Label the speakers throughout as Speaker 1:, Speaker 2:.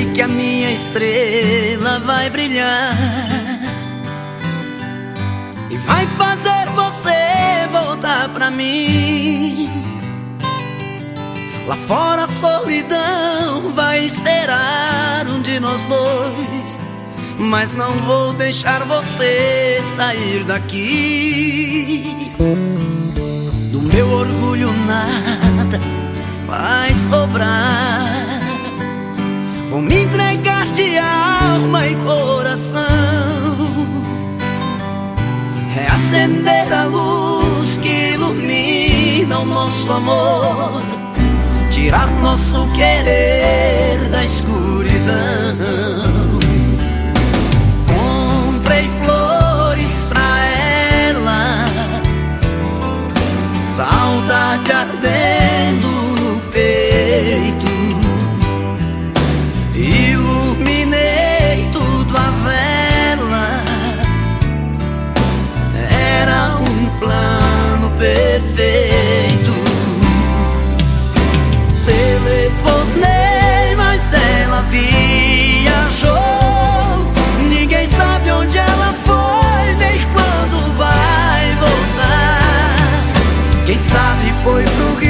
Speaker 1: sei que a minha estrela vai brilhar e vai fazer você voltar pra mim. Lá fora a solidão vai esperar um de nós dois. Mas não vou deixar você sair daqui. Do meu orgulho o nosso amor. Tirar nosso querer da escuridão. Comprei flores pra ela, saudade ardente Quem sabe foi pro Rio.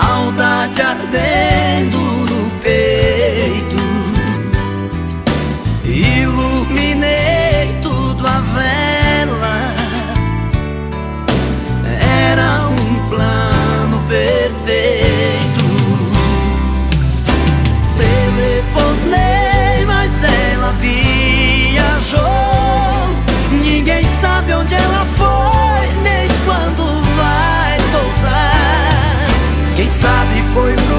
Speaker 1: saudade ardente. Quem sabe foi